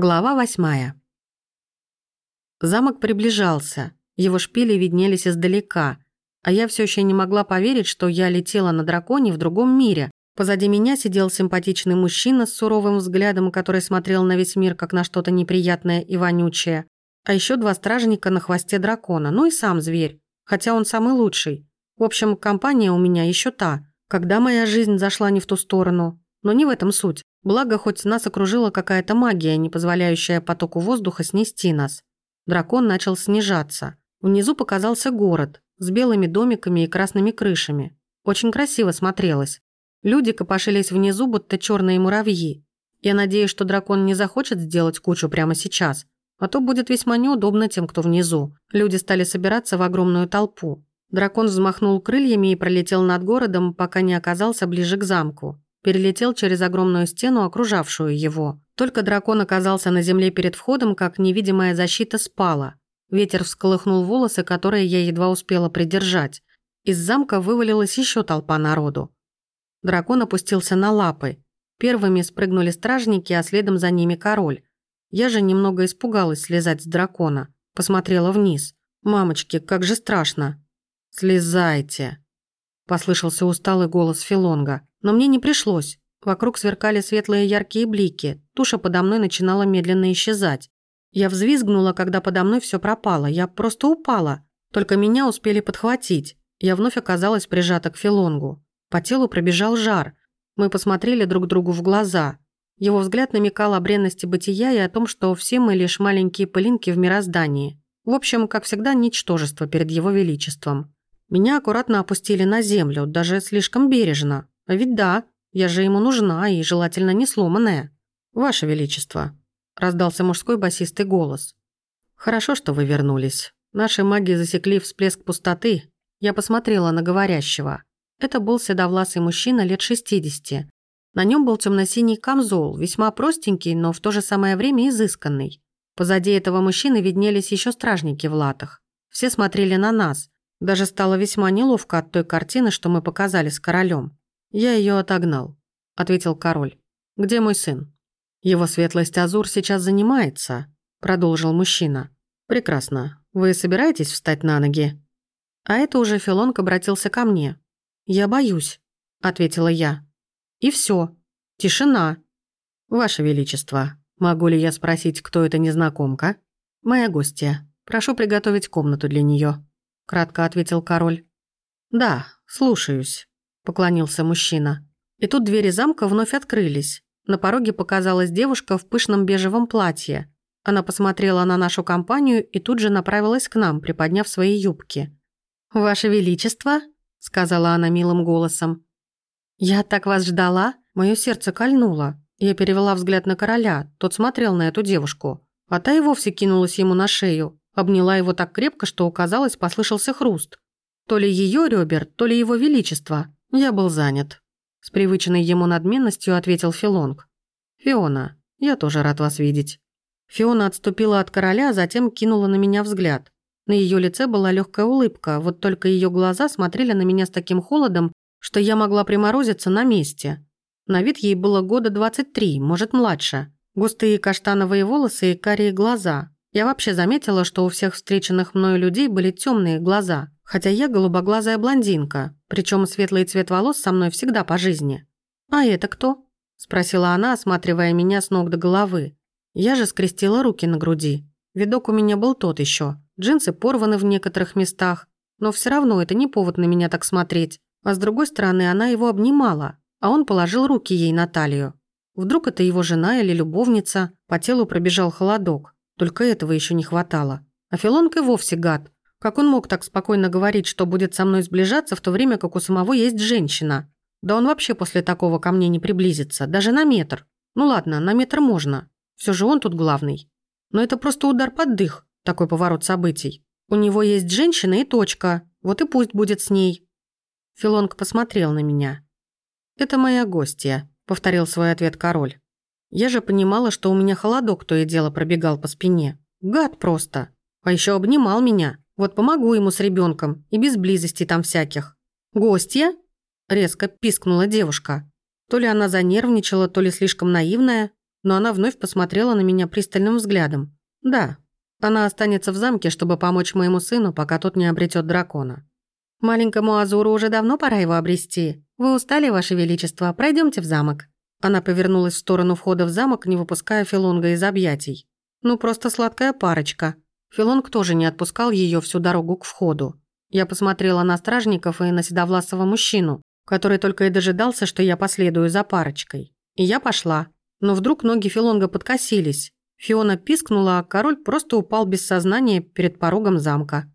Глава восьмая. Замок приближался, его шпили виднелись издалека, а я все еще не могла поверить, что я летела на драконе в другом мире. Позади меня сидел симпатичный мужчина с суровым взглядом, который смотрел на весь мир как на что-то неприятное и вонючее. А еще два стражника на хвосте дракона, ну и сам зверь, хотя он самый лучший. В общем, компания у меня еще та, когда моя жизнь зашла не в ту сторону. Но не в этом суть. Благо, хоть нас окружила какая-то магия, не позволяющая потоку воздуха снести нас. Дракон начал снижаться. Внизу показался город с белыми домиками и красными крышами. Очень красиво смотрелось. Люди копошились внизу, будто черные муравьи. Я надеюсь, что дракон не захочет сделать кучу прямо сейчас, а то будет весьма неудобно тем, кто внизу. Люди стали собираться в огромную толпу. Дракон взмахнул крыльями и пролетел над городом, пока не оказался ближе к замку перелетел через огромную стену, окружавшую его. Только дракон оказался на земле перед входом, как невидимая защита спала. Ветер всколыхнул волосы, которые я едва успела придержать. Из замка вывалилась еще толпа народу. Дракон опустился на лапы. Первыми спрыгнули стражники, а следом за ними король. Я же немного испугалась слезать с дракона. Посмотрела вниз. «Мамочки, как же страшно!» «Слезайте!» Послышался усталый голос Филонга. Но мне не пришлось. Вокруг сверкали светлые яркие блики. Туша подо мной начинала медленно исчезать. Я взвизгнула, когда подо мной все пропало. Я просто упала. Только меня успели подхватить. Я вновь оказалась прижата к Филонгу. По телу пробежал жар. Мы посмотрели друг другу в глаза. Его взгляд намекал о бренности бытия и о том, что все мы лишь маленькие пылинки в мироздании. В общем, как всегда, ничтожество перед его величеством. Меня аккуратно опустили на землю, даже слишком бережно. А ведь да, я же ему нужна и желательно не сломанная. Ваше Величество», – раздался мужской басистый голос. «Хорошо, что вы вернулись. Наши маги засекли всплеск пустоты. Я посмотрела на говорящего. Это был седовласый мужчина лет 60. На нем был темно-синий камзол, весьма простенький, но в то же самое время изысканный. Позади этого мужчины виднелись еще стражники в латах. Все смотрели на нас. Даже стало весьма неловко от той картины, что мы показали с королем. «Я ее отогнал», – ответил король. «Где мой сын?» «Его светлость Азур сейчас занимается», – продолжил мужчина. «Прекрасно. Вы собираетесь встать на ноги?» А это уже Филонг обратился ко мне. «Я боюсь», – ответила я. «И все. Тишина. Ваше Величество, могу ли я спросить, кто эта незнакомка?» «Моя гостья. Прошу приготовить комнату для нее», – кратко ответил король. «Да, слушаюсь» поклонился мужчина. И тут двери замка вновь открылись. На пороге показалась девушка в пышном бежевом платье. Она посмотрела на нашу компанию и тут же направилась к нам, приподняв свои юбки. «Ваше Величество», — сказала она милым голосом. «Я так вас ждала, мое сердце кольнуло». Я перевела взгляд на короля, тот смотрел на эту девушку. А та и вовсе кинулась ему на шею, обняла его так крепко, что, казалось, послышался хруст. То ли ее ребер, то ли его величество. «Я был занят», – с привычной ему надменностью ответил Филонг. «Фиона, я тоже рад вас видеть». Фиона отступила от короля, а затем кинула на меня взгляд. На ее лице была легкая улыбка, вот только ее глаза смотрели на меня с таким холодом, что я могла приморозиться на месте. На вид ей было года 23, может, младше. Густые каштановые волосы и карие глаза. Я вообще заметила, что у всех встреченных мною людей были темные глаза, хотя я голубоглазая блондинка, причем светлый цвет волос со мной всегда по жизни. «А это кто?» – спросила она, осматривая меня с ног до головы. Я же скрестила руки на груди. Видок у меня был тот еще. Джинсы порваны в некоторых местах, но все равно это не повод на меня так смотреть. А с другой стороны, она его обнимала, а он положил руки ей на талию. Вдруг это его жена или любовница, по телу пробежал холодок. Только этого еще не хватало. А Филонг и вовсе гад. Как он мог так спокойно говорить, что будет со мной сближаться, в то время как у самого есть женщина? Да он вообще после такого ко мне не приблизится, даже на метр. Ну ладно, на метр можно. Все же он тут главный. Но это просто удар под дых, такой поворот событий. У него есть женщина и точка, вот и пусть будет с ней. Филонг посмотрел на меня. «Это моя гостья», — повторил свой ответ король. Я же понимала, что у меня холодок то и дело пробегал по спине. Гад просто. А еще обнимал меня. Вот помогу ему с ребенком и без близости там всяких. Гостья? Резко пискнула девушка. То ли она занервничала, то ли слишком наивная. но она вновь посмотрела на меня пристальным взглядом. «Да, она останется в замке, чтобы помочь моему сыну, пока тот не обретет дракона». «Маленькому Азуру уже давно пора его обрести. Вы устали, Ваше Величество? Пройдемте в замок». Она повернулась в сторону входа в замок, не выпуская Филонга из объятий. «Ну, просто сладкая парочка». Филонг тоже не отпускал ее всю дорогу к входу. Я посмотрела на стражников и на седовласого мужчину, который только и дожидался, что я последую за парочкой. И я пошла. Но вдруг ноги Филонга подкосились. Фиона пискнула, а король просто упал без сознания перед порогом замка.